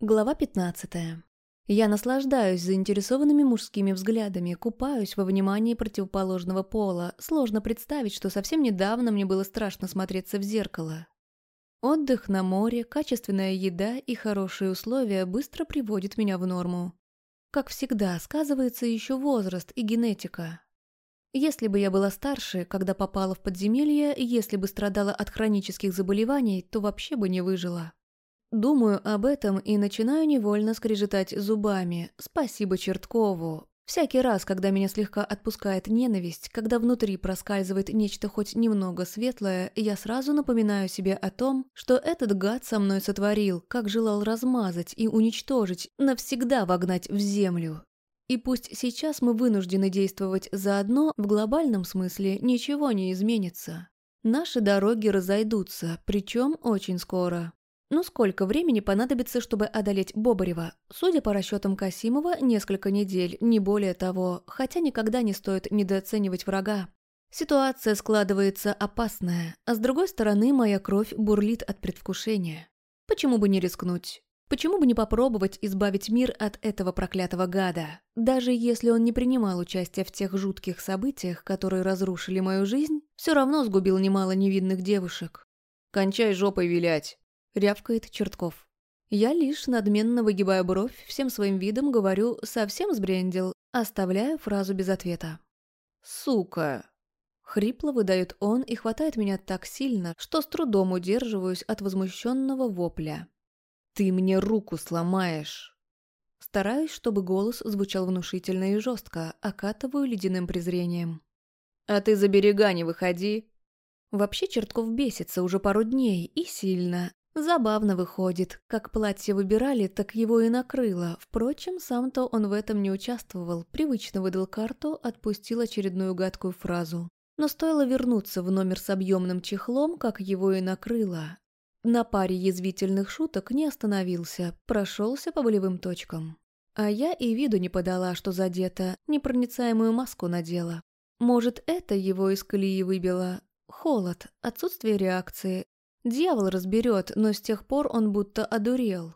Глава 15. Я наслаждаюсь заинтересованными мужскими взглядами, купаюсь во внимании противоположного пола. Сложно представить, что совсем недавно мне было страшно смотреться в зеркало. Отдых на море, качественная еда и хорошие условия быстро приводят меня в норму. Как всегда, сказывается еще возраст и генетика. Если бы я была старше, когда попала в подземелье, если бы страдала от хронических заболеваний, то вообще бы не выжила. Думаю об этом и начинаю невольно скрежетать зубами. Спасибо Черткову. Всякий раз, когда меня слегка отпускает ненависть, когда внутри проскальзывает нечто хоть немного светлое, я сразу напоминаю себе о том, что этот гад со мной сотворил, как желал размазать и уничтожить, навсегда вогнать в землю. И пусть сейчас мы вынуждены действовать заодно, в глобальном смысле ничего не изменится. Наши дороги разойдутся, причем очень скоро. Ну сколько времени понадобится, чтобы одолеть Бобарева? Судя по расчетам Касимова, несколько недель, не более того, хотя никогда не стоит недооценивать врага. Ситуация складывается опасная, а с другой стороны моя кровь бурлит от предвкушения. Почему бы не рискнуть? Почему бы не попробовать избавить мир от этого проклятого гада? Даже если он не принимал участия в тех жутких событиях, которые разрушили мою жизнь, все равно сгубил немало невинных девушек. «Кончай жопой вилять!» — рявкает Чертков. Я лишь надменно выгибаю бровь, всем своим видом говорю «совсем сбрендил», оставляю фразу без ответа. «Сука!» Хрипло выдает он и хватает меня так сильно, что с трудом удерживаюсь от возмущенного вопля. «Ты мне руку сломаешь!» Стараюсь, чтобы голос звучал внушительно и жестко, окатываю ледяным презрением. «А ты за берега не выходи!» Вообще Чертков бесится уже пару дней, и сильно, Забавно выходит, как платье выбирали, так его и накрыло. Впрочем, сам-то он в этом не участвовал, привычно выдал карту, отпустил очередную гадкую фразу. Но стоило вернуться в номер с объемным чехлом, как его и накрыло. На паре язвительных шуток не остановился, прошелся по болевым точкам. А я и виду не подала, что задета, непроницаемую маску надела. Может, это его из колеи выбило? Холод, отсутствие реакции, Дьявол разберет, но с тех пор он будто одурел.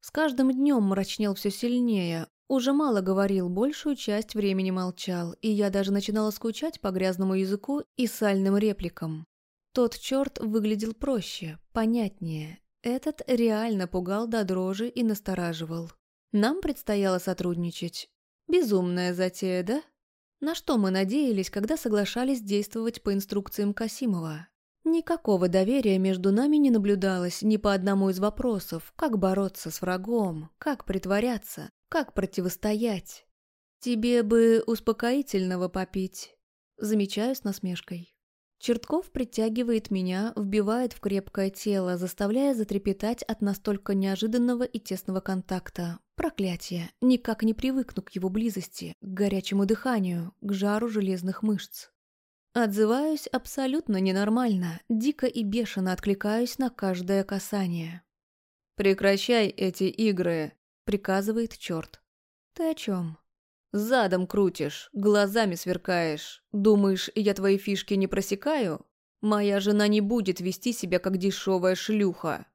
С каждым днем мрачнел все сильнее, уже мало говорил, большую часть времени молчал, и я даже начинала скучать по грязному языку и сальным репликам. Тот черт выглядел проще, понятнее. Этот реально пугал до дрожи и настораживал. Нам предстояло сотрудничать. Безумная затея, да? На что мы надеялись, когда соглашались действовать по инструкциям Касимова? Никакого доверия между нами не наблюдалось ни по одному из вопросов, как бороться с врагом, как притворяться, как противостоять. Тебе бы успокоительного попить. Замечаю с насмешкой. Чертков притягивает меня, вбивает в крепкое тело, заставляя затрепетать от настолько неожиданного и тесного контакта. Проклятие. Никак не привыкну к его близости, к горячему дыханию, к жару железных мышц. Отзываюсь абсолютно ненормально, дико и бешено откликаюсь на каждое касание. «Прекращай эти игры», — приказывает черт. «Ты о чем? «Задом крутишь, глазами сверкаешь. Думаешь, я твои фишки не просекаю? Моя жена не будет вести себя как дешевая шлюха».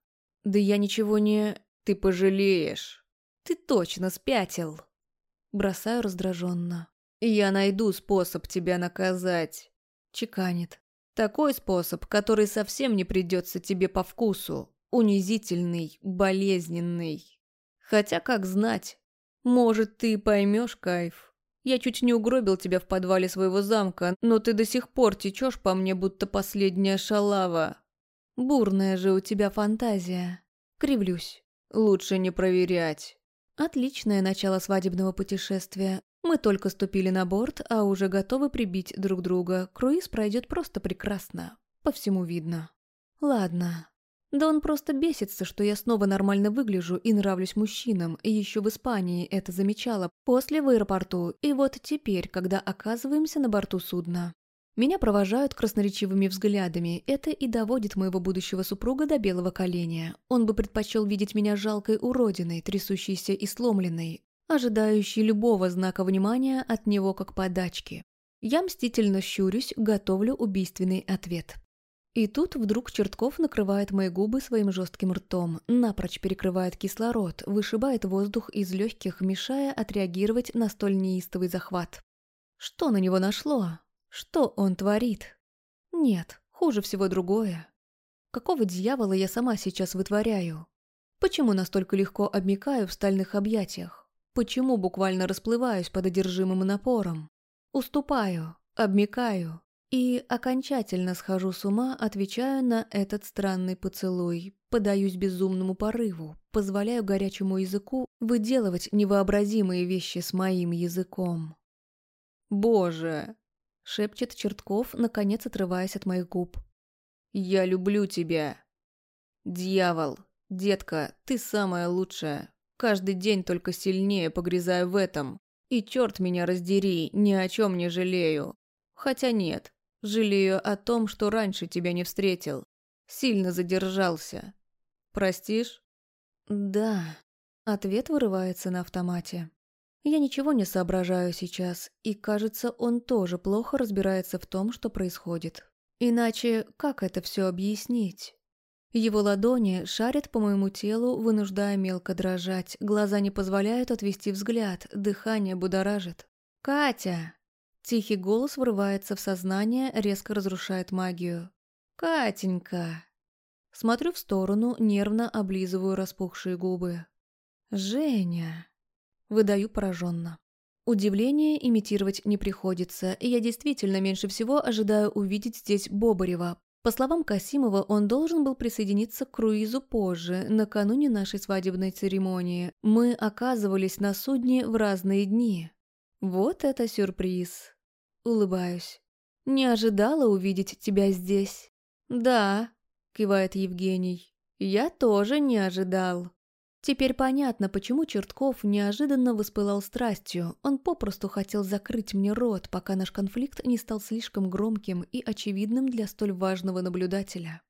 «Да я ничего не...» «Ты пожалеешь». «Ты точно спятил». Бросаю раздраженно. «Я найду способ тебя наказать». Чеканит. Такой способ, который совсем не придется тебе по вкусу. Унизительный, болезненный. Хотя, как знать, может, ты поймешь кайф. Я чуть не угробил тебя в подвале своего замка, но ты до сих пор течешь по мне, будто последняя шалава. Бурная же у тебя фантазия. Кривлюсь. Лучше не проверять. Отличное начало свадебного путешествия. Мы только ступили на борт, а уже готовы прибить друг друга. Круиз пройдет просто прекрасно. По всему видно. Ладно. Да он просто бесится, что я снова нормально выгляжу и нравлюсь мужчинам. И еще в Испании это замечала. После в аэропорту. И вот теперь, когда оказываемся на борту судна. Меня провожают красноречивыми взглядами. Это и доводит моего будущего супруга до белого коленя. Он бы предпочел видеть меня жалкой уродиной, трясущейся и сломленной, ожидающий любого знака внимания от него как подачки. Я мстительно щурюсь, готовлю убийственный ответ. И тут вдруг Чертков накрывает мои губы своим жестким ртом, напрочь перекрывает кислород, вышибает воздух из легких, мешая отреагировать на столь неистовый захват. Что на него нашло? Что он творит? Нет, хуже всего другое. Какого дьявола я сама сейчас вытворяю? Почему настолько легко обмикаю в стальных объятиях? Почему буквально расплываюсь под одержимым напором? Уступаю, обмикаю, и окончательно схожу с ума, отвечаю на этот странный поцелуй, подаюсь безумному порыву, позволяю горячему языку выделывать невообразимые вещи с моим языком. «Боже!» — шепчет Чертков, наконец отрываясь от моих губ. «Я люблю тебя!» «Дьявол! Детка, ты самая лучшая! Каждый день только сильнее погрязаю в этом. И черт меня раздери, ни о чем не жалею. Хотя нет, Жалею о том, что раньше тебя не встретил. Сильно задержался. Простишь? Да. Ответ вырывается на автомате. Я ничего не соображаю сейчас, и, кажется, он тоже плохо разбирается в том, что происходит. Иначе как это все объяснить? Его ладони шарят по моему телу, вынуждая мелко дрожать, глаза не позволяют отвести взгляд, дыхание будоражит. «Катя!» Тихий голос врывается в сознание, резко разрушает магию. «Катенька!» Смотрю в сторону, нервно облизываю распухшие губы. «Женя!» Выдаю пораженно. Удивление имитировать не приходится, и я действительно меньше всего ожидаю увидеть здесь Бобарева. По словам Касимова, он должен был присоединиться к круизу позже, накануне нашей свадебной церемонии. Мы оказывались на судне в разные дни. Вот это сюрприз. Улыбаюсь. Не ожидала увидеть тебя здесь. Да, кивает Евгений. Я тоже не ожидал. Теперь понятно, почему Чертков неожиданно воспылал страстью. Он попросту хотел закрыть мне рот, пока наш конфликт не стал слишком громким и очевидным для столь важного наблюдателя.